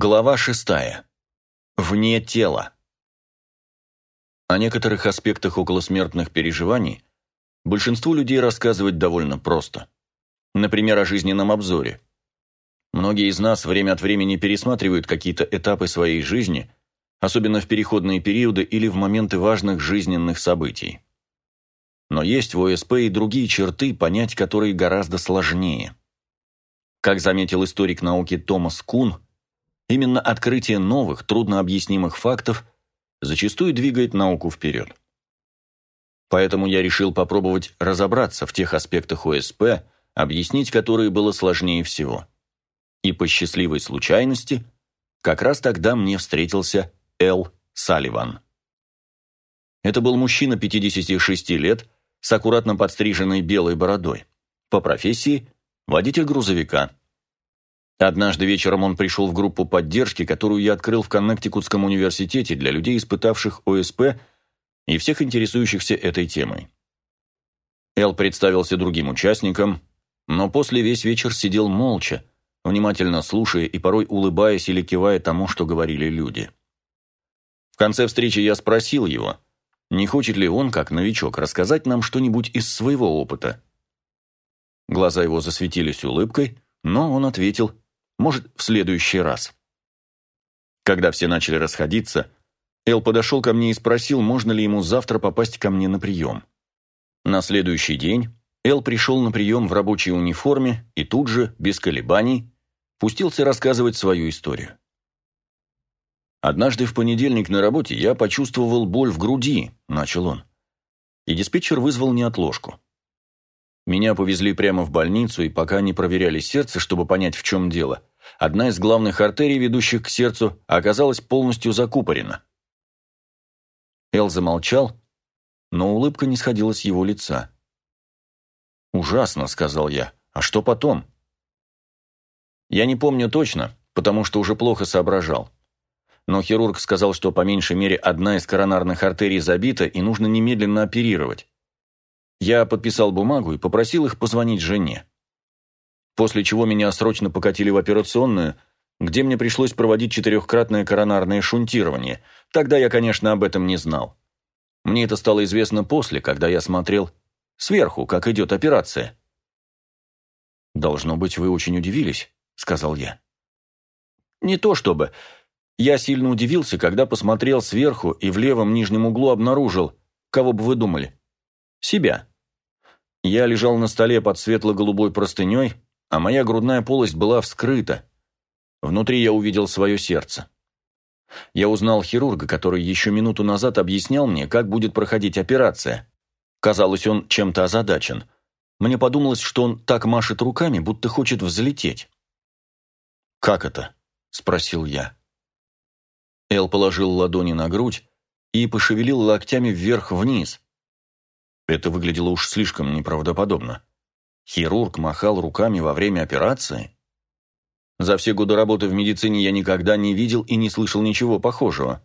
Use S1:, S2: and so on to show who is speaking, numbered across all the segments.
S1: Глава шестая. Вне тела. О некоторых аспектах околосмертных переживаний большинству людей рассказывать довольно просто. Например, о жизненном обзоре. Многие из нас время от времени пересматривают какие-то этапы своей жизни, особенно в переходные периоды или в моменты важных жизненных событий. Но есть в ОСП и другие черты, понять которые гораздо сложнее. Как заметил историк науки Томас Кун – Именно открытие новых, труднообъяснимых фактов зачастую двигает науку вперед. Поэтому я решил попробовать разобраться в тех аспектах ОСП, объяснить которые было сложнее всего. И по счастливой случайности, как раз тогда мне встретился Эл Салливан. Это был мужчина 56 лет с аккуратно подстриженной белой бородой. По профессии – водитель грузовика. Однажды вечером он пришел в группу поддержки, которую я открыл в Коннектикутском университете для людей, испытавших ОСП и всех интересующихся этой темой. Эл представился другим участникам, но после весь вечер сидел молча, внимательно слушая и порой улыбаясь или кивая тому, что говорили люди. В конце встречи я спросил его, не хочет ли он, как новичок, рассказать нам что-нибудь из своего опыта. Глаза его засветились улыбкой, но он ответил может, в следующий раз. Когда все начали расходиться, Эл подошел ко мне и спросил, можно ли ему завтра попасть ко мне на прием. На следующий день Эл пришел на прием в рабочей униформе и тут же, без колебаний, пустился рассказывать свою историю. «Однажды в понедельник на работе я почувствовал боль в груди», – начал он. И диспетчер вызвал неотложку. Меня повезли прямо в больницу, и пока не проверяли сердце, чтобы понять, в чем дело, одна из главных артерий, ведущих к сердцу, оказалась полностью закупорена. Эл замолчал, но улыбка не сходила с его лица. «Ужасно», — сказал я. «А что потом?» Я не помню точно, потому что уже плохо соображал. Но хирург сказал, что по меньшей мере одна из коронарных артерий забита и нужно немедленно оперировать. Я подписал бумагу и попросил их позвонить жене после чего меня срочно покатили в операционную, где мне пришлось проводить четырехкратное коронарное шунтирование. Тогда я, конечно, об этом не знал. Мне это стало известно после, когда я смотрел сверху, как идет операция. «Должно быть, вы очень удивились», — сказал я. «Не то чтобы. Я сильно удивился, когда посмотрел сверху и в левом нижнем углу обнаружил, кого бы вы думали? Себя. Я лежал на столе под светло-голубой простыней, а моя грудная полость была вскрыта. Внутри я увидел свое сердце. Я узнал хирурга, который еще минуту назад объяснял мне, как будет проходить операция. Казалось, он чем-то озадачен. Мне подумалось, что он так машет руками, будто хочет взлететь. «Как это?» – спросил я. Эл положил ладони на грудь и пошевелил локтями вверх-вниз. Это выглядело уж слишком неправдоподобно. Хирург махал руками во время операции? За все годы работы в медицине я никогда не видел и не слышал ничего похожего.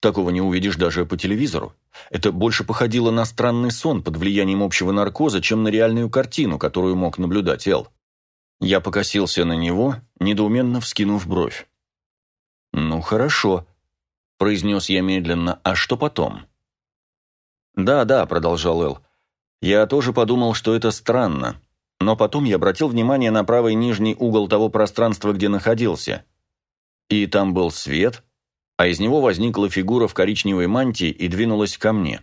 S1: Такого не увидишь даже по телевизору. Это больше походило на странный сон под влиянием общего наркоза, чем на реальную картину, которую мог наблюдать Эл. Я покосился на него, недоуменно вскинув бровь. «Ну, хорошо», – произнес я медленно, – «а что потом?» «Да, да», – продолжал Эл, я тоже подумал, что это странно, но потом я обратил внимание на правый нижний угол того пространства, где находился. И там был свет, а из него возникла фигура в коричневой мантии и двинулась ко мне.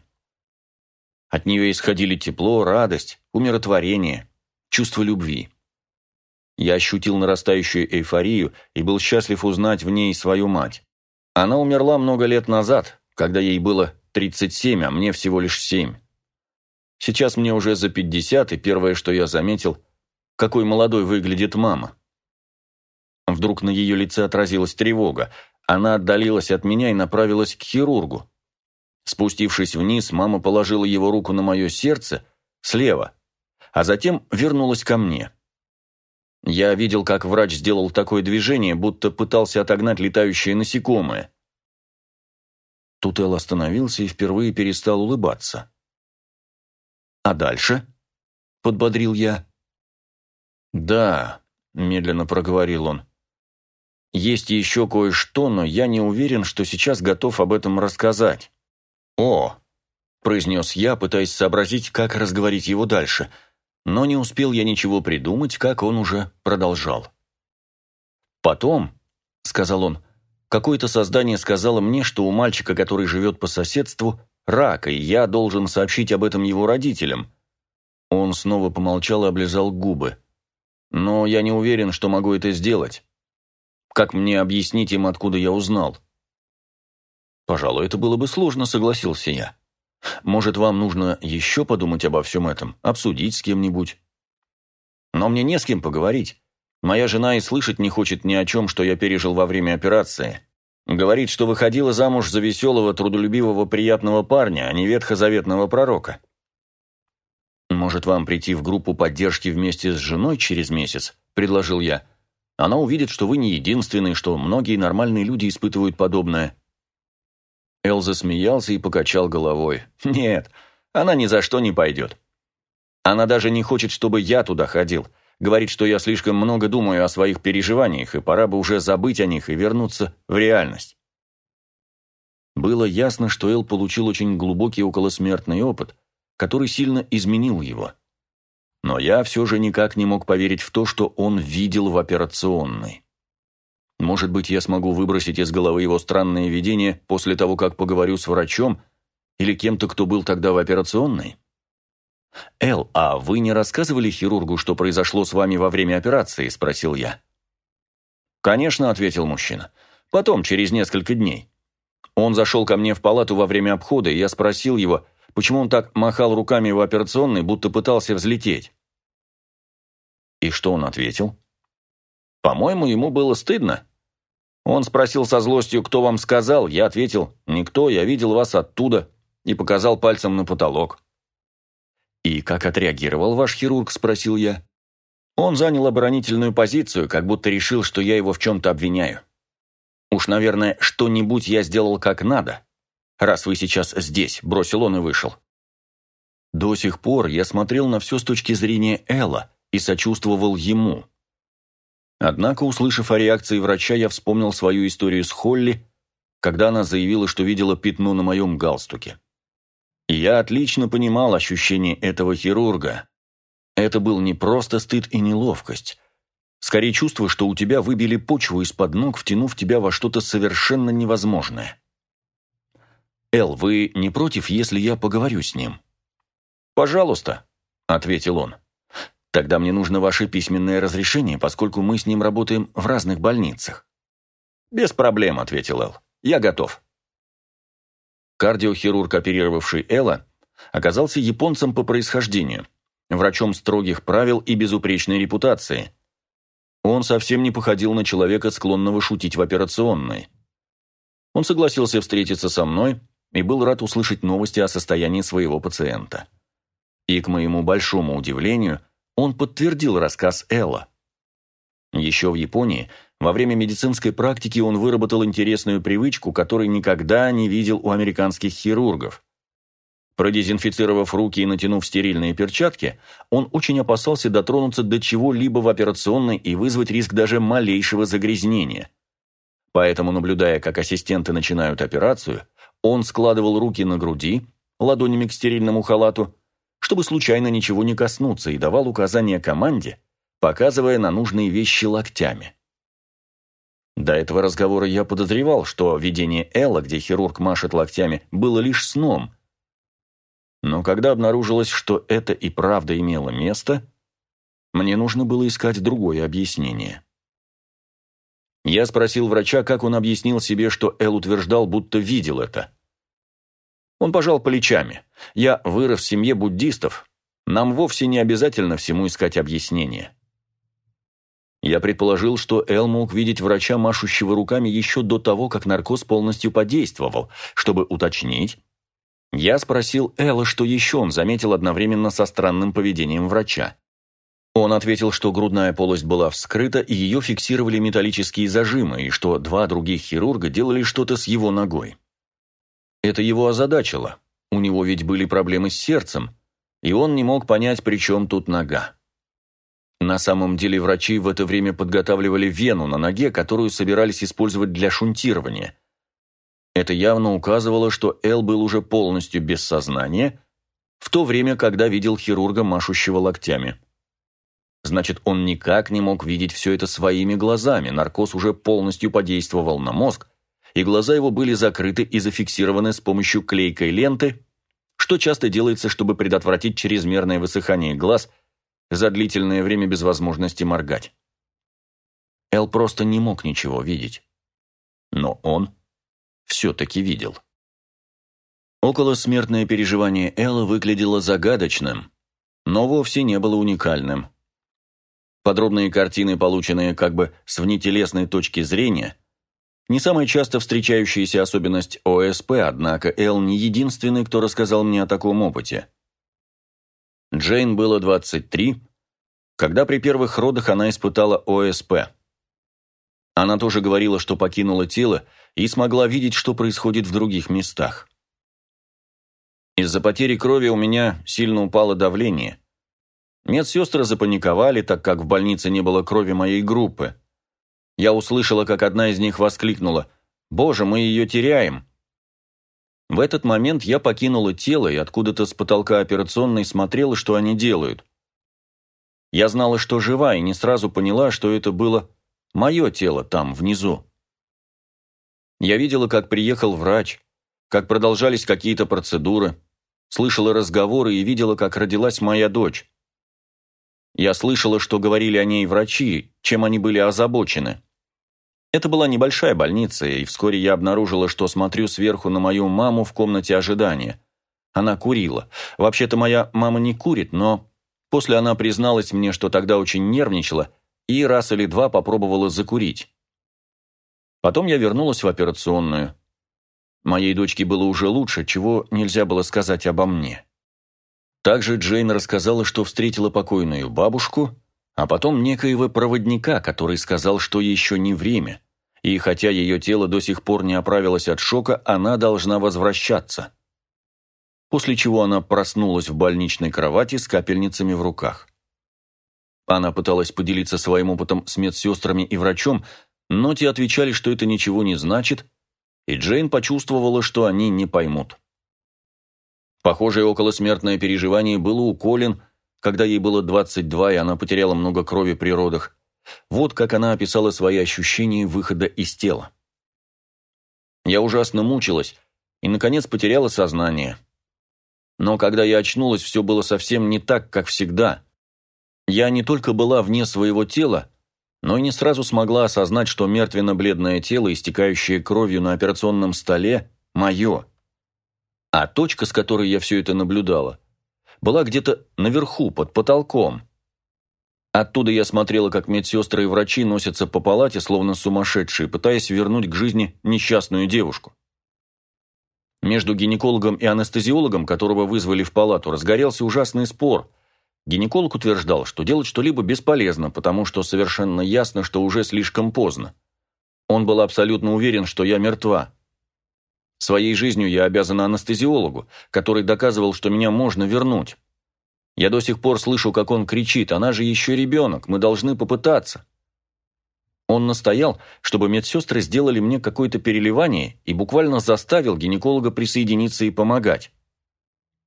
S1: От нее исходили тепло, радость, умиротворение, чувство любви. Я ощутил нарастающую эйфорию и был счастлив узнать в ней свою мать. Она умерла много лет назад, когда ей было 37, а мне всего лишь 7. Сейчас мне уже за пятьдесят, и первое, что я заметил, какой молодой выглядит мама. Вдруг на ее лице отразилась тревога. Она отдалилась от меня и направилась к хирургу. Спустившись вниз, мама положила его руку на мое сердце слева, а затем вернулась ко мне. Я видел, как врач сделал такое движение, будто пытался отогнать летающее насекомое. Тут Эл остановился и впервые перестал улыбаться. «А дальше?» – подбодрил я. «Да», – медленно проговорил он. Есть еще кое-что, но я не уверен, что сейчас готов об этом рассказать. О, произнес я, пытаясь сообразить, как разговорить его дальше, но не успел я ничего придумать, как он уже продолжал. Потом, сказал он, какое-то создание сказало мне, что у мальчика, который живет по соседству, рак, и я должен сообщить об этом его родителям. Он снова помолчал и облизал губы. Но я не уверен, что могу это сделать. Как мне объяснить им, откуда я узнал? Пожалуй, это было бы сложно, согласился я. Может, вам нужно еще подумать обо всем этом, обсудить с кем-нибудь? Но мне не с кем поговорить. Моя жена и слышать не хочет ни о чем, что я пережил во время операции. Говорит, что выходила замуж за веселого, трудолюбивого, приятного парня, а не ветхозаветного пророка. «Может, вам прийти в группу поддержки вместе с женой через месяц?» – предложил я. «Она увидит, что вы не единственный, что многие нормальные люди испытывают подобное». Эл засмеялся и покачал головой. «Нет, она ни за что не пойдет. Она даже не хочет, чтобы я туда ходил. Говорит, что я слишком много думаю о своих переживаниях, и пора бы уже забыть о них и вернуться в реальность». Было ясно, что Эл получил очень глубокий околосмертный опыт – который сильно изменил его. Но я все же никак не мог поверить в то, что он видел в операционной. Может быть, я смогу выбросить из головы его странное видение после того, как поговорю с врачом или кем-то, кто был тогда в операционной? «Эл, а вы не рассказывали хирургу, что произошло с вами во время операции?» – спросил я. «Конечно», – ответил мужчина. «Потом, через несколько дней. Он зашел ко мне в палату во время обхода, и я спросил его, Почему он так махал руками в операционной, будто пытался взлететь? И что он ответил? По-моему, ему было стыдно. Он спросил со злостью, кто вам сказал. Я ответил, никто, я видел вас оттуда. И показал пальцем на потолок. «И как отреагировал ваш хирург?» – спросил я. Он занял оборонительную позицию, как будто решил, что я его в чем-то обвиняю. Уж, наверное, что-нибудь я сделал как надо раз вы сейчас здесь», – бросил он и вышел. До сих пор я смотрел на все с точки зрения Элла и сочувствовал ему. Однако, услышав о реакции врача, я вспомнил свою историю с Холли, когда она заявила, что видела пятно на моем галстуке. Я отлично понимал ощущение этого хирурга. Это был не просто стыд и неловкость. Скорее чувство, что у тебя выбили почву из-под ног, втянув тебя во что-то совершенно невозможное. «Эл, вы не против, если я поговорю с ним?» «Пожалуйста», — ответил он. «Тогда мне нужно ваше письменное разрешение, поскольку мы с ним работаем в разных больницах». «Без проблем», — ответил Эл. «Я готов». Кардиохирург, оперировавший Элла, оказался японцем по происхождению, врачом строгих правил и безупречной репутации. Он совсем не походил на человека, склонного шутить в операционной. Он согласился встретиться со мной, и был рад услышать новости о состоянии своего пациента. И, к моему большому удивлению, он подтвердил рассказ Элла. Еще в Японии, во время медицинской практики он выработал интересную привычку, которой никогда не видел у американских хирургов. Продезинфицировав руки и натянув стерильные перчатки, он очень опасался дотронуться до чего-либо в операционной и вызвать риск даже малейшего загрязнения. Поэтому, наблюдая, как ассистенты начинают операцию, он складывал руки на груди, ладонями к стерильному халату, чтобы случайно ничего не коснуться, и давал указания команде, показывая на нужные вещи локтями. До этого разговора я подозревал, что видение Элла, где хирург машет локтями, было лишь сном. Но когда обнаружилось, что это и правда имело место, мне нужно было искать другое объяснение. Я спросил врача, как он объяснил себе, что Эл утверждал, будто видел это. Он пожал плечами. «Я вырос в семье буддистов. Нам вовсе не обязательно всему искать объяснение». Я предположил, что Эл мог видеть врача, машущего руками еще до того, как наркоз полностью подействовал. Чтобы уточнить, я спросил Элла, что еще он заметил одновременно со странным поведением врача. Он ответил, что грудная полость была вскрыта, и ее фиксировали металлические зажимы, и что два других хирурга делали что-то с его ногой. Это его озадачило. У него ведь были проблемы с сердцем, и он не мог понять, при чем тут нога. На самом деле врачи в это время подготавливали вену на ноге, которую собирались использовать для шунтирования. Это явно указывало, что Эл был уже полностью без сознания, в то время, когда видел хирурга, машущего локтями. Значит, он никак не мог видеть все это своими глазами, наркоз уже полностью подействовал на мозг, и глаза его были закрыты и зафиксированы с помощью клейкой ленты, что часто делается, чтобы предотвратить чрезмерное высыхание глаз за длительное время без возможности моргать. Эл просто не мог ничего видеть. Но он все-таки видел. Околосмертное переживание Элла выглядело загадочным, но вовсе не было уникальным. Подробные картины, полученные как бы с внетелесной точки зрения, не самая часто встречающаяся особенность ОСП, однако Эл не единственный, кто рассказал мне о таком опыте. Джейн было 23, когда при первых родах она испытала ОСП. Она тоже говорила, что покинула тело и смогла видеть, что происходит в других местах. Из-за потери крови у меня сильно упало давление. Медсестры запаниковали, так как в больнице не было крови моей группы. Я услышала, как одна из них воскликнула «Боже, мы ее теряем!». В этот момент я покинула тело и откуда-то с потолка операционной смотрела, что они делают. Я знала, что жива, и не сразу поняла, что это было мое тело там, внизу. Я видела, как приехал врач, как продолжались какие-то процедуры, слышала разговоры и видела, как родилась моя дочь. Я слышала, что говорили о ней врачи, чем они были озабочены. Это была небольшая больница, и вскоре я обнаружила, что смотрю сверху на мою маму в комнате ожидания. Она курила. Вообще-то моя мама не курит, но после она призналась мне, что тогда очень нервничала и раз или два попробовала закурить. Потом я вернулась в операционную. Моей дочке было уже лучше, чего нельзя было сказать обо мне. Также Джейн рассказала, что встретила покойную бабушку, а потом некоего проводника, который сказал, что еще не время, и хотя ее тело до сих пор не оправилось от шока, она должна возвращаться. После чего она проснулась в больничной кровати с капельницами в руках. Она пыталась поделиться своим опытом с медсестрами и врачом, но те отвечали, что это ничего не значит, и Джейн почувствовала, что они не поймут. Похожее околосмертное переживание было у Колин, когда ей было 22, и она потеряла много крови при родах. Вот как она описала свои ощущения выхода из тела. Я ужасно мучилась и, наконец, потеряла сознание. Но когда я очнулась, все было совсем не так, как всегда. Я не только была вне своего тела, но и не сразу смогла осознать, что мертвенно-бледное тело, истекающее кровью на операционном столе, мое. А точка, с которой я все это наблюдала, была где-то наверху, под потолком. Оттуда я смотрела, как медсестры и врачи носятся по палате, словно сумасшедшие, пытаясь вернуть к жизни несчастную девушку. Между гинекологом и анестезиологом, которого вызвали в палату, разгорелся ужасный спор. Гинеколог утверждал, что делать что-либо бесполезно, потому что совершенно ясно, что уже слишком поздно. Он был абсолютно уверен, что я мертва. Своей жизнью я обязана анестезиологу, который доказывал, что меня можно вернуть. Я до сих пор слышу, как он кричит, она же еще ребенок, мы должны попытаться. Он настоял, чтобы медсестры сделали мне какое-то переливание и буквально заставил гинеколога присоединиться и помогать.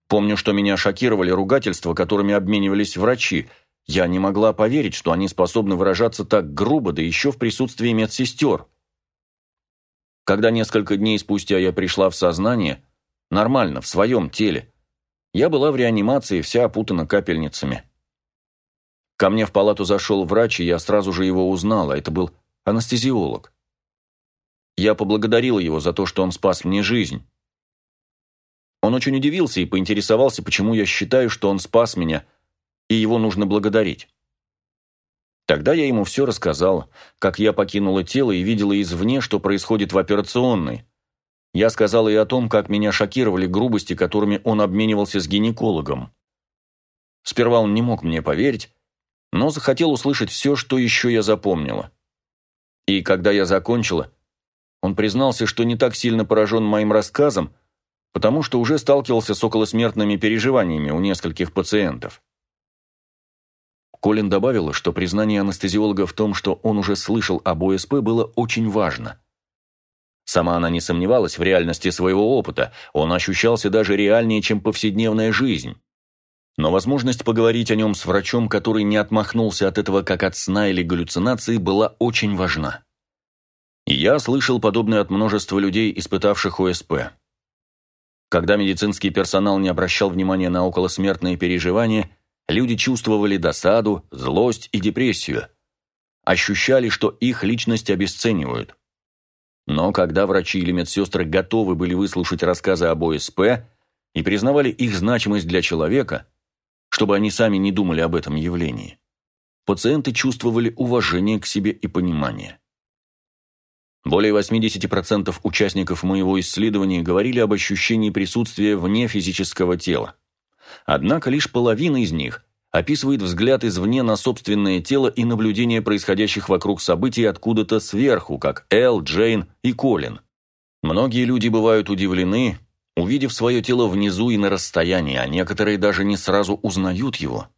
S1: Помню, что меня шокировали ругательства, которыми обменивались врачи. Я не могла поверить, что они способны выражаться так грубо, да еще в присутствии медсестер. Когда несколько дней спустя я пришла в сознание, нормально, в своем теле, я была в реанимации, вся опутана капельницами. Ко мне в палату зашел врач, и я сразу же его узнала, это был анестезиолог. Я поблагодарила его за то, что он спас мне жизнь. Он очень удивился и поинтересовался, почему я считаю, что он спас меня, и его нужно благодарить. Тогда я ему все рассказала, как я покинула тело и видела извне, что происходит в операционной. Я сказала и о том, как меня шокировали грубости, которыми он обменивался с гинекологом. Сперва он не мог мне поверить, но захотел услышать все, что еще я запомнила. И когда я закончила, он признался, что не так сильно поражен моим рассказом, потому что уже сталкивался с околосмертными переживаниями у нескольких пациентов. Колин добавила, что признание анестезиолога в том, что он уже слышал об ОСП, было очень важно. Сама она не сомневалась в реальности своего опыта, он ощущался даже реальнее, чем повседневная жизнь. Но возможность поговорить о нем с врачом, который не отмахнулся от этого как от сна или галлюцинации, была очень важна. Я слышал подобное от множества людей, испытавших ОСП. Когда медицинский персонал не обращал внимания на околосмертные переживания, люди чувствовали досаду, злость и депрессию. Ощущали, что их личность обесценивают. Но когда врачи или медсестры готовы были выслушать рассказы об ОСП и признавали их значимость для человека, чтобы они сами не думали об этом явлении, пациенты чувствовали уважение к себе и понимание. Более 80% участников моего исследования говорили об ощущении присутствия вне физического тела. Однако лишь половина из них описывает взгляд извне на собственное тело и наблюдение происходящих вокруг событий откуда-то сверху, как Эл, Джейн и Колин. Многие люди бывают удивлены, увидев свое тело внизу и на расстоянии, а некоторые даже не сразу узнают его.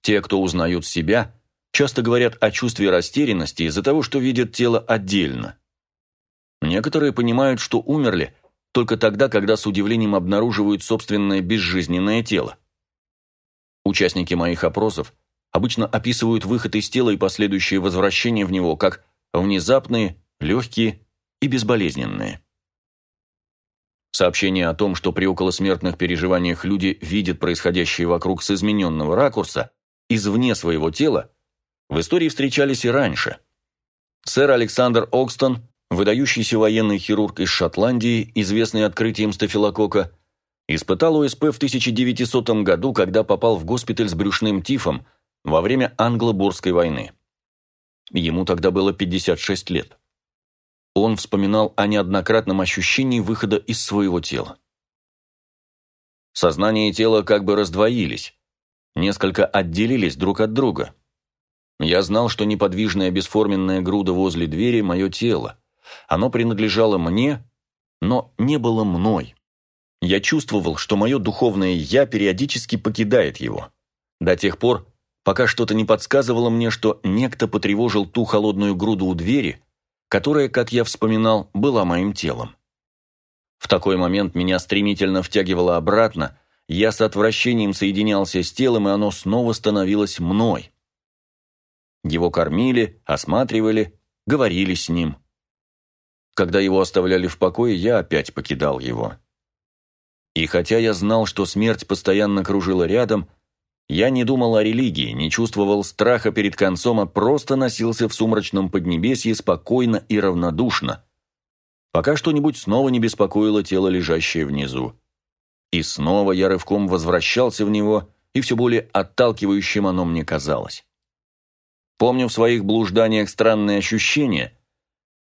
S1: Те, кто узнают себя, часто говорят о чувстве растерянности из-за того, что видят тело отдельно. Некоторые понимают, что умерли только тогда, когда с удивлением обнаруживают собственное безжизненное тело. Участники моих опросов обычно описывают выход из тела и последующее возвращение в него как внезапные, легкие и безболезненные. Сообщение о том, что при околосмертных переживаниях люди видят происходящее вокруг с измененного ракурса, извне своего тела, в истории встречались и раньше. Сэр Александр Окстон, выдающийся военный хирург из Шотландии, известный открытием стафилокока, Испытал ОСП в 1900 году, когда попал в госпиталь с брюшным тифом во время Англо-Бурской войны. Ему тогда было 56 лет. Он вспоминал о неоднократном ощущении выхода из своего тела. Сознание и тело как бы раздвоились, несколько отделились друг от друга. Я знал, что неподвижная бесформенная груда возле двери – мое тело. Оно принадлежало мне, но не было мной. Я чувствовал, что мое духовное «я» периодически покидает его. До тех пор, пока что-то не подсказывало мне, что некто потревожил ту холодную груду у двери, которая, как я вспоминал, была моим телом. В такой момент меня стремительно втягивало обратно, я с отвращением соединялся с телом, и оно снова становилось мной. Его кормили, осматривали, говорили с ним. Когда его оставляли в покое, я опять покидал его. И хотя я знал, что смерть постоянно кружила рядом, я не думал о религии, не чувствовал страха перед концом, а просто носился в сумрачном поднебесье спокойно и равнодушно, пока что-нибудь снова не беспокоило тело, лежащее внизу. И снова я рывком возвращался в него, и все более отталкивающим оно мне казалось. Помню в своих блужданиях странные ощущения,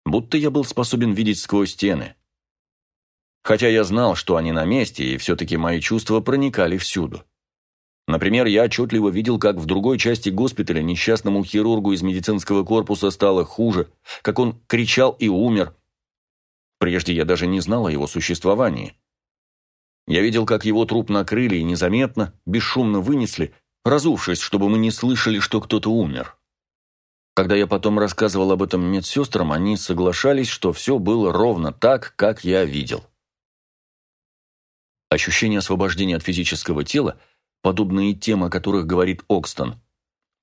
S1: будто я был способен видеть сквозь стены – Хотя я знал, что они на месте, и все-таки мои чувства проникали всюду. Например, я отчетливо видел, как в другой части госпиталя несчастному хирургу из медицинского корпуса стало хуже, как он кричал и умер. Прежде я даже не знал о его существовании. Я видел, как его труп накрыли и незаметно, бесшумно вынесли, разувшись, чтобы мы не слышали, что кто-то умер. Когда я потом рассказывал об этом медсестрам, они соглашались, что все было ровно так, как я видел. Ощущение освобождения от физического тела, подобные тем, о которых говорит Окстон,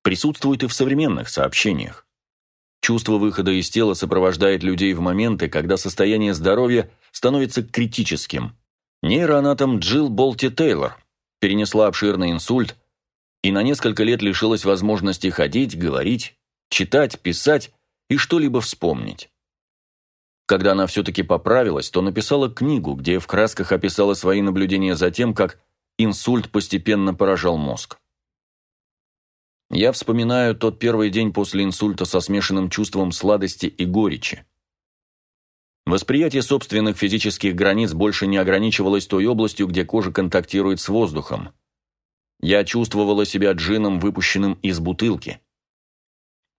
S1: присутствует и в современных сообщениях. Чувство выхода из тела сопровождает людей в моменты, когда состояние здоровья становится критическим. Нейроанатом Джилл Болти Тейлор перенесла обширный инсульт и на несколько лет лишилась возможности ходить, говорить, читать, писать и что-либо вспомнить. Когда она все-таки поправилась, то написала книгу, где в красках описала свои наблюдения за тем, как инсульт постепенно поражал мозг. Я вспоминаю тот первый день после инсульта со смешанным чувством сладости и горечи. Восприятие собственных физических границ больше не ограничивалось той областью, где кожа контактирует с воздухом. Я чувствовала себя джином, выпущенным из бутылки.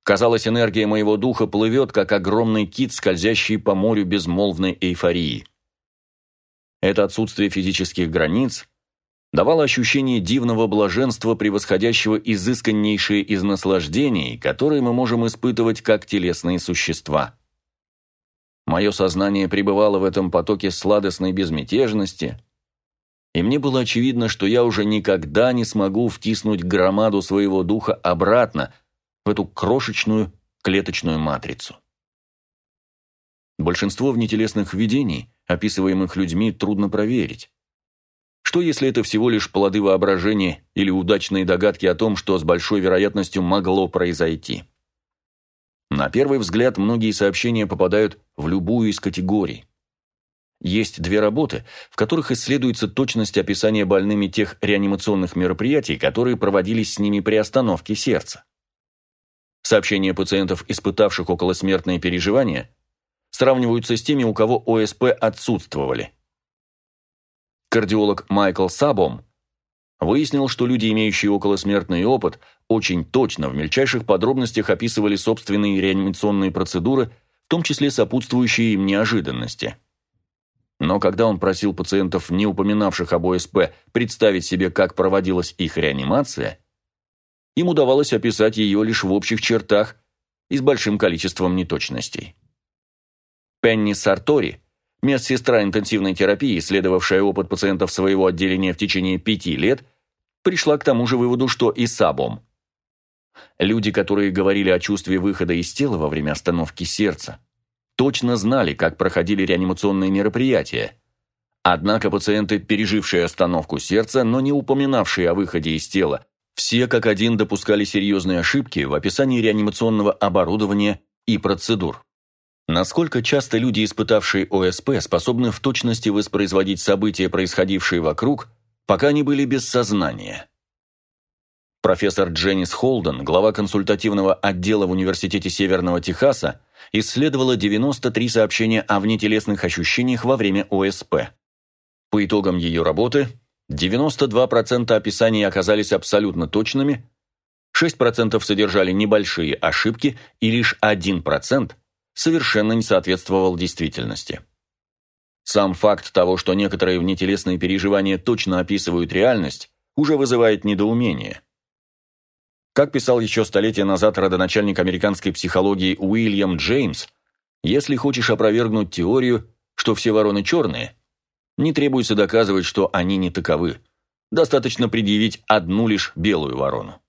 S1: Казалось, энергия моего духа плывет, как огромный кит, скользящий по морю безмолвной эйфории. Это отсутствие физических границ давало ощущение дивного блаженства, превосходящего изысканнейшие из наслаждений, которые мы можем испытывать как телесные существа. Мое сознание пребывало в этом потоке сладостной безмятежности, и мне было очевидно, что я уже никогда не смогу втиснуть громаду своего духа обратно в эту крошечную клеточную матрицу. Большинство внетелесных видений, описываемых людьми, трудно проверить. Что если это всего лишь плоды воображения или удачные догадки о том, что с большой вероятностью могло произойти? На первый взгляд, многие сообщения попадают в любую из категорий. Есть две работы, в которых исследуется точность описания больными тех реанимационных мероприятий, которые проводились с ними при остановке сердца. Сообщения пациентов, испытавших околосмертные переживания, сравниваются с теми, у кого ОСП отсутствовали. Кардиолог Майкл Сабом выяснил, что люди, имеющие околосмертный опыт, очень точно в мельчайших подробностях описывали собственные реанимационные процедуры, в том числе сопутствующие им неожиданности. Но когда он просил пациентов, не упоминавших об ОСП, представить себе, как проводилась их реанимация, им удавалось описать ее лишь в общих чертах и с большим количеством неточностей. Пенни Сартори – Медсестра интенсивной терапии, исследовавшая опыт пациентов своего отделения в течение пяти лет, пришла к тому же выводу, что и сабом. Люди, которые говорили о чувстве выхода из тела во время остановки сердца, точно знали, как проходили реанимационные мероприятия. Однако пациенты, пережившие остановку сердца, но не упоминавшие о выходе из тела, все как один допускали серьезные ошибки в описании реанимационного оборудования и процедур. Насколько часто люди, испытавшие ОСП, способны в точности воспроизводить события, происходившие вокруг, пока они были без сознания? Профессор Дженнис Холден, глава консультативного отдела в Университете Северного Техаса, исследовала 93 сообщения о внетелесных ощущениях во время ОСП. По итогам ее работы, 92% описаний оказались абсолютно точными, 6% содержали небольшие ошибки и лишь 1% совершенно не соответствовал действительности. Сам факт того, что некоторые внетелесные переживания точно описывают реальность, уже вызывает недоумение. Как писал еще столетия назад родоначальник американской психологии Уильям Джеймс, если хочешь опровергнуть теорию, что все вороны черные, не требуется доказывать, что они не таковы. Достаточно предъявить одну лишь белую ворону.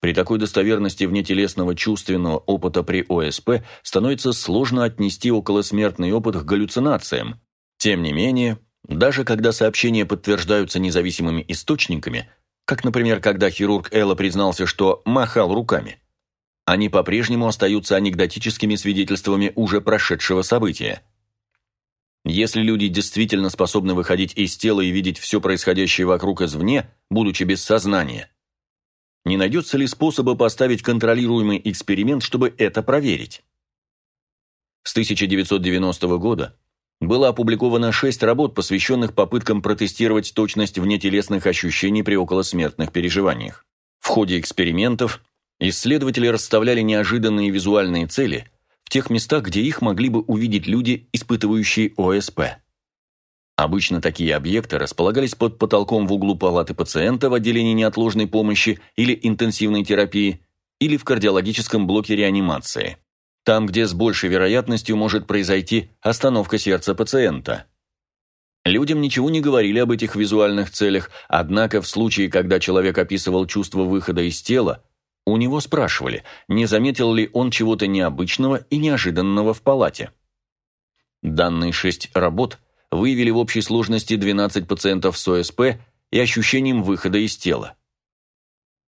S1: При такой достоверности внетелесного чувственного опыта при ОСП становится сложно отнести околосмертный опыт к галлюцинациям. Тем не менее, даже когда сообщения подтверждаются независимыми источниками, как, например, когда хирург Элла признался, что махал руками, они по-прежнему остаются анекдотическими свидетельствами уже прошедшего события. Если люди действительно способны выходить из тела и видеть все происходящее вокруг извне, будучи без сознания, не найдется ли способа поставить контролируемый эксперимент, чтобы это проверить. С 1990 года было опубликовано шесть работ, посвященных попыткам протестировать точность внетелесных ощущений при околосмертных переживаниях. В ходе экспериментов исследователи расставляли неожиданные визуальные цели тех местах, где их могли бы увидеть люди, испытывающие ОСП. Обычно такие объекты располагались под потолком в углу палаты пациента в отделении неотложной помощи или интенсивной терапии, или в кардиологическом блоке реанимации. Там, где с большей вероятностью может произойти остановка сердца пациента. Людям ничего не говорили об этих визуальных целях, однако в случае, когда человек описывал чувство выхода из тела, у него спрашивали, не заметил ли он чего-то необычного и неожиданного в палате. Данные шесть работ – выявили в общей сложности 12 пациентов с ОСП и ощущением выхода из тела.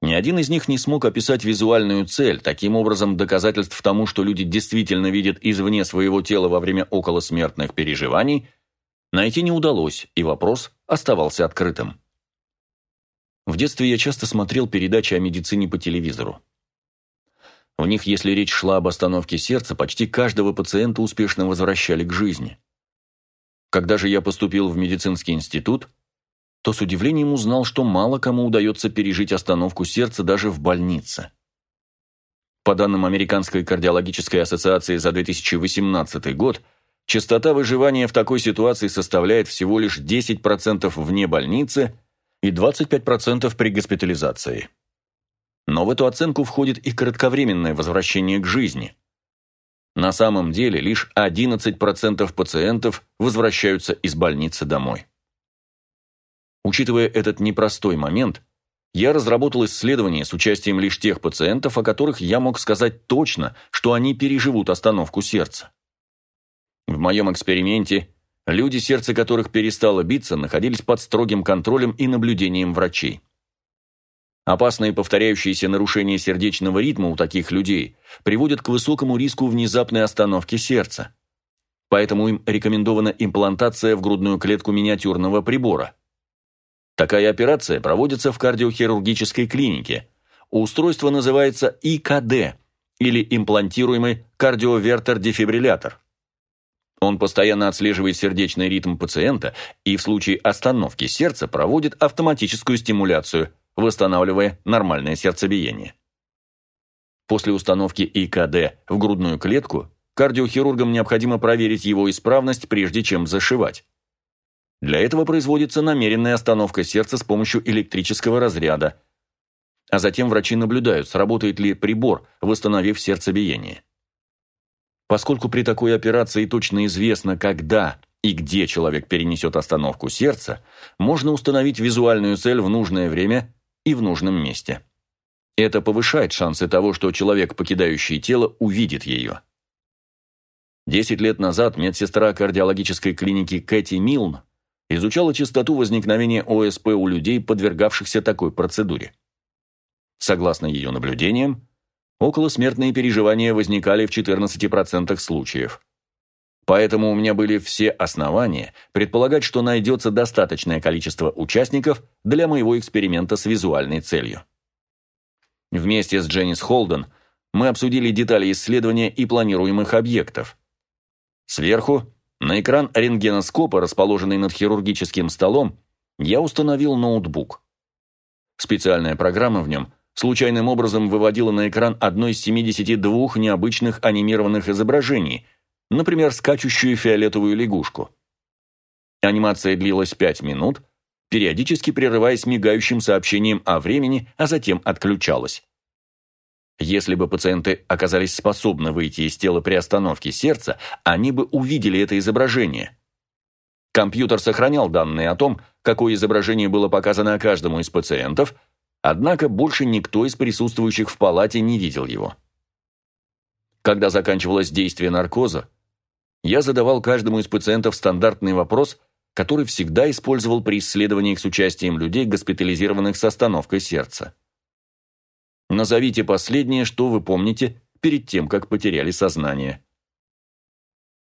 S1: Ни один из них не смог описать визуальную цель, таким образом доказательств тому, что люди действительно видят извне своего тела во время околосмертных переживаний, найти не удалось, и вопрос оставался открытым. В детстве я часто смотрел передачи о медицине по телевизору. В них, если речь шла об остановке сердца, почти каждого пациента успешно возвращали к жизни. Когда же я поступил в медицинский институт, то с удивлением узнал, что мало кому удается пережить остановку сердца даже в больнице. По данным Американской кардиологической ассоциации за 2018 год, частота выживания в такой ситуации составляет всего лишь 10% вне больницы и 25% при госпитализации. Но в эту оценку входит и кратковременное возвращение к жизни. На самом деле лишь 11% пациентов возвращаются из больницы домой. Учитывая этот непростой момент, я разработал исследование с участием лишь тех пациентов, о которых я мог сказать точно, что они переживут остановку сердца. В моем эксперименте люди, сердце которых перестало биться, находились под строгим контролем и наблюдением врачей. Опасные повторяющиеся нарушения сердечного ритма у таких людей приводят к высокому риску внезапной остановки сердца. Поэтому им рекомендована имплантация в грудную клетку миниатюрного прибора. Такая операция проводится в кардиохирургической клинике. Устройство называется ИКД или имплантируемый кардиовертер-дефибриллятор. Он постоянно отслеживает сердечный ритм пациента и в случае остановки сердца проводит автоматическую стимуляцию, восстанавливая нормальное сердцебиение. После установки ИКД в грудную клетку кардиохирургам необходимо проверить его исправность, прежде чем зашивать. Для этого производится намеренная остановка сердца с помощью электрического разряда, а затем врачи наблюдают, сработает ли прибор, восстановив сердцебиение. Поскольку при такой операции точно известно, когда и где человек перенесет остановку сердца, можно установить визуальную цель в нужное время и в нужном месте. Это повышает шансы того, что человек, покидающий тело, увидит ее. Десять лет назад медсестра кардиологической клиники Кэти Милн изучала частоту возникновения ОСП у людей, подвергавшихся такой процедуре. Согласно ее наблюдениям, околосмертные переживания возникали в 14% случаев. Поэтому у меня были все основания предполагать, что найдется достаточное количество участников для моего эксперимента с визуальной целью. Вместе с Дженнис Холден мы обсудили детали исследования и планируемых объектов. Сверху, на экран рентгеноскопа, расположенный над хирургическим столом, я установил ноутбук. Специальная программа в нем случайным образом выводила на экран одно из 72 необычных анимированных изображений, например, скачущую фиолетовую лягушку. Анимация длилась 5 минут, периодически прерываясь мигающим сообщением о времени, а затем отключалась. Если бы пациенты оказались способны выйти из тела при остановке сердца, они бы увидели это изображение. Компьютер сохранял данные о том, какое изображение было показано каждому из пациентов, Однако больше никто из присутствующих в палате не видел его. Когда заканчивалось действие наркоза, я задавал каждому из пациентов стандартный вопрос, который всегда использовал при исследованиях с участием людей, госпитализированных с остановкой сердца. Назовите последнее, что вы помните перед тем, как потеряли сознание.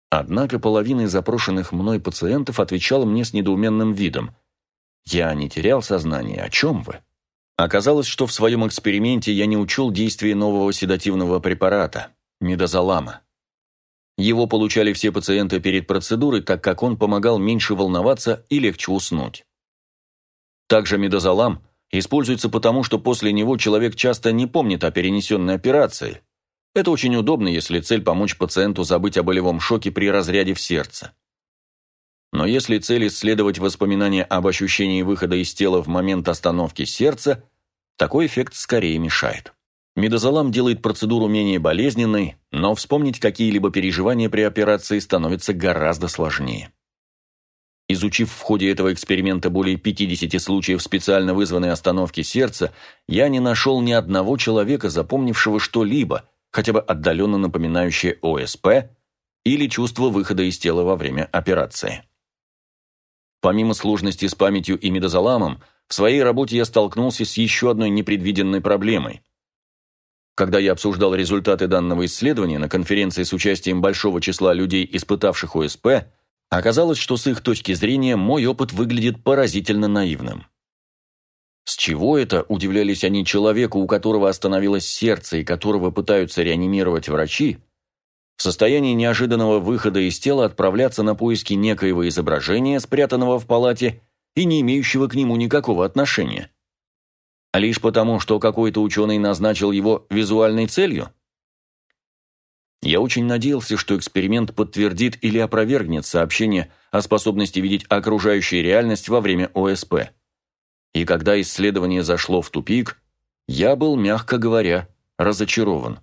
S1: Однако половина запрошенных мной пациентов отвечала мне с недоуменным видом. «Я не терял сознание. О чем вы?» Оказалось, что в своем эксперименте я не учел действия нового седативного препарата – мидозолама. Его получали все пациенты перед процедурой, так как он помогал меньше волноваться и легче уснуть. Также мидозолам используется потому, что после него человек часто не помнит о перенесенной операции. Это очень удобно, если цель помочь пациенту забыть о болевом шоке при разряде в сердце. Но если цель исследовать воспоминания об ощущении выхода из тела в момент остановки сердца, такой эффект скорее мешает. Мидозолам делает процедуру менее болезненной, но вспомнить какие-либо переживания при операции становится гораздо сложнее. Изучив в ходе этого эксперимента более 50 случаев специально вызванной остановки сердца, я не нашел ни одного человека, запомнившего что-либо, хотя бы отдаленно напоминающее ОСП или чувство выхода из тела во время операции. Помимо сложности с памятью и медозаламом, в своей работе я столкнулся с еще одной непредвиденной проблемой. Когда я обсуждал результаты данного исследования на конференции с участием большого числа людей, испытавших ОСП, оказалось, что с их точки зрения мой опыт выглядит поразительно наивным. С чего это, удивлялись они человеку, у которого остановилось сердце и которого пытаются реанимировать врачи, в состоянии неожиданного выхода из тела отправляться на поиски некоего изображения, спрятанного в палате и не имеющего к нему никакого отношения. А лишь потому, что какой-то ученый назначил его визуальной целью? Я очень надеялся, что эксперимент подтвердит или опровергнет сообщение о способности видеть окружающую реальность во время ОСП. И когда исследование зашло в тупик, я был, мягко говоря, разочарован.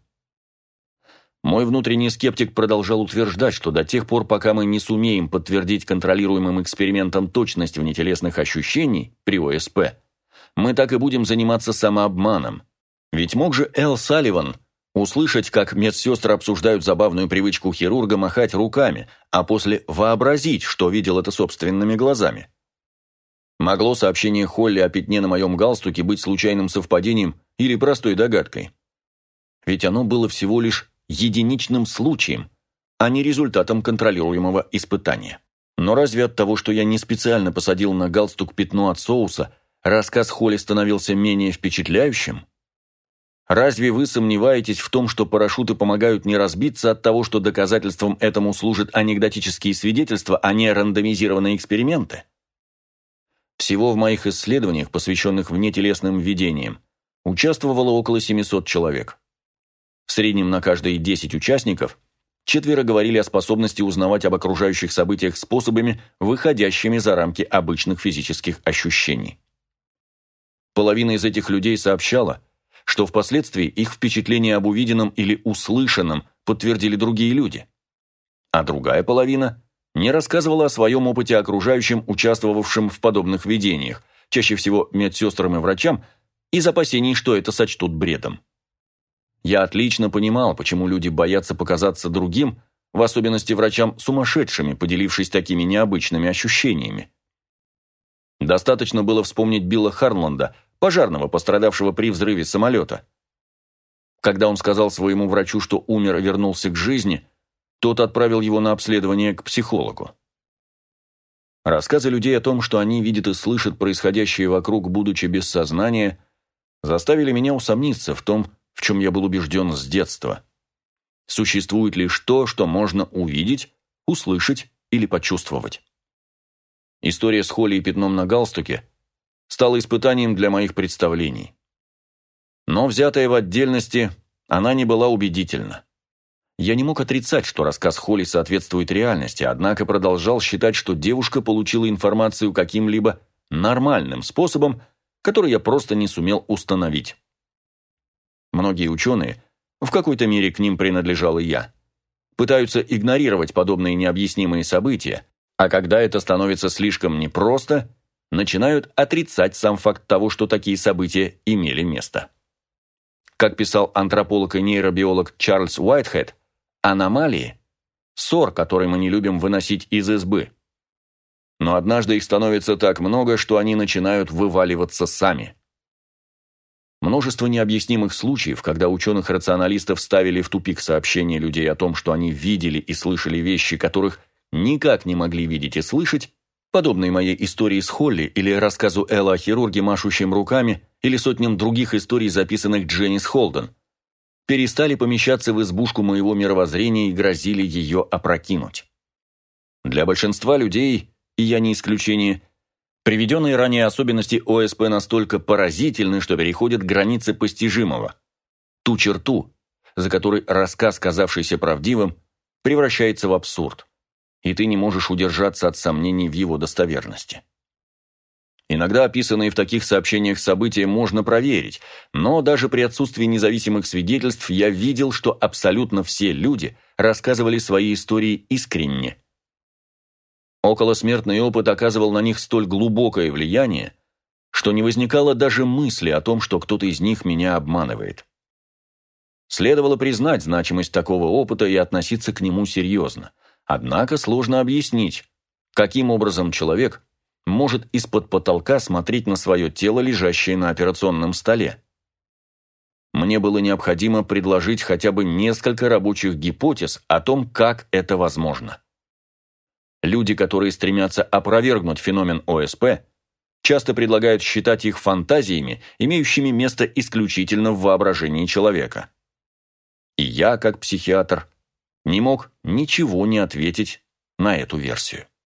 S1: Мой внутренний скептик продолжал утверждать, что до тех пор, пока мы не сумеем подтвердить контролируемым экспериментом точность внетелесных ощущений при ОСП, мы так и будем заниматься самообманом. Ведь мог же Эл Салливан услышать, как медсестры обсуждают забавную привычку хирурга махать руками, а после вообразить, что видел это собственными глазами. Могло сообщение Холли о пятне на моем галстуке быть случайным совпадением или простой догадкой? Ведь оно было всего лишь единичным случаем, а не результатом контролируемого испытания. Но разве от того, что я не специально посадил на галстук пятно от соуса, рассказ Холли становился менее впечатляющим? Разве вы сомневаетесь в том, что парашюты помогают не разбиться от того, что доказательством этому служат анекдотические свидетельства, а не рандомизированные эксперименты? Всего в моих исследованиях, посвященных внетелесным видениям, участвовало около 700 человек. В среднем на каждые 10 участников четверо говорили о способности узнавать об окружающих событиях способами, выходящими за рамки обычных физических ощущений. Половина из этих людей сообщала, что впоследствии их впечатление об увиденном или услышанном подтвердили другие люди. А другая половина не рассказывала о своем опыте окружающим, участвовавшим в подобных видениях, чаще всего медсестрам и врачам, из опасений, что это сочтут бредом. Я отлично понимал, почему люди боятся показаться другим, в особенности врачам сумасшедшими, поделившись такими необычными ощущениями. Достаточно было вспомнить Билла Харнланда, пожарного, пострадавшего при взрыве самолета. Когда он сказал своему врачу, что умер и вернулся к жизни, тот отправил его на обследование к психологу. Рассказы людей о том, что они видят и слышат происходящее вокруг, будучи без сознания, заставили меня усомниться в том, в чем я был убежден с детства. Существует лишь то, что можно увидеть, услышать или почувствовать. История с Холли и пятном на галстуке стала испытанием для моих представлений. Но, взятая в отдельности, она не была убедительна. Я не мог отрицать, что рассказ Холли соответствует реальности, однако продолжал считать, что девушка получила информацию каким-либо нормальным способом, который я просто не сумел установить. Многие ученые, в какой-то мере к ним принадлежал и я, пытаются игнорировать подобные необъяснимые события, а когда это становится слишком непросто, начинают отрицать сам факт того, что такие события имели место. Как писал антрополог и нейробиолог Чарльз Уайтхед, аномалии – ссор, который мы не любим выносить из избы. Но однажды их становится так много, что они начинают вываливаться сами – Множество необъяснимых случаев, когда ученых-рационалистов ставили в тупик сообщения людей о том, что они видели и слышали вещи, которых никак не могли видеть и слышать, подобные моей истории с Холли или рассказу Элла о хирурге, машущем руками, или сотням других историй, записанных Дженнис Холден, перестали помещаться в избушку моего мировоззрения и грозили ее опрокинуть. Для большинства людей, и я не исключение, Приведенные ранее особенности ОСП настолько поразительны, что переходят границы постижимого. Ту черту, за которой рассказ, казавшийся правдивым, превращается в абсурд, и ты не можешь удержаться от сомнений в его достоверности. Иногда описанные в таких сообщениях события можно проверить, но даже при отсутствии независимых свидетельств я видел, что абсолютно все люди рассказывали свои истории искренне, Околосмертный опыт оказывал на них столь глубокое влияние, что не возникало даже мысли о том, что кто-то из них меня обманывает. Следовало признать значимость такого опыта и относиться к нему серьезно. Однако сложно объяснить, каким образом человек может из-под потолка смотреть на свое тело, лежащее на операционном столе. Мне было необходимо предложить хотя бы несколько рабочих гипотез о том, как это возможно. Люди, которые стремятся опровергнуть феномен ОСП, часто предлагают считать их фантазиями, имеющими место исключительно в воображении человека. И я, как психиатр, не мог ничего не ответить на эту версию.